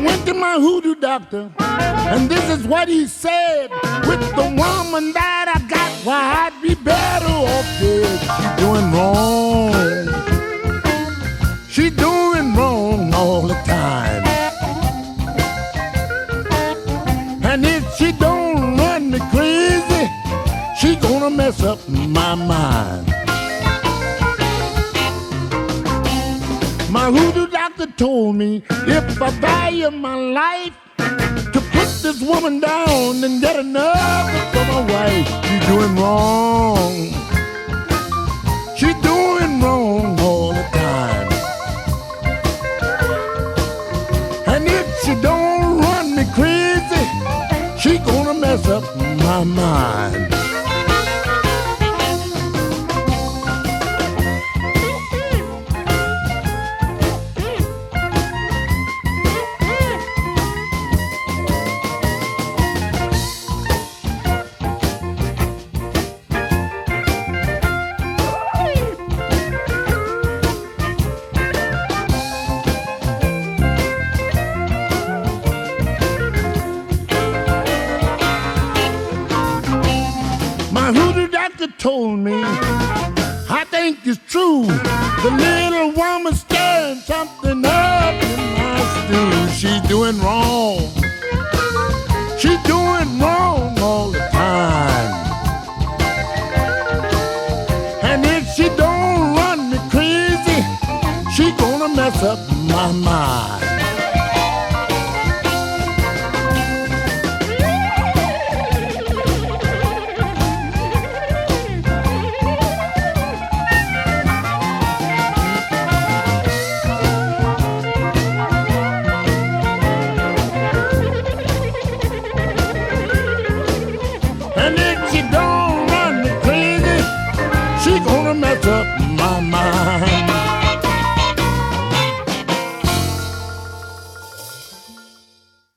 my hoodoo doctor, and this is what he said. With the woman that I got, why I'd be better off dead. She doing wrong. She doing wrong all the time. And if she don't run me crazy, she gonna mess up my mind. My hoodoo doctor told me if I value my life, to put this woman down and get another for my wife. She doing wrong. She doing wrong all the time. And if she don't run me crazy, she gonna mess up my mind. Doctor told me, I think it's true. The little woman stirring something up in my stew. She's doing wrong. She's doing wrong all the time. And if she don't run me crazy, she gonna mess up my mind. you don't run me crazy, she gonna make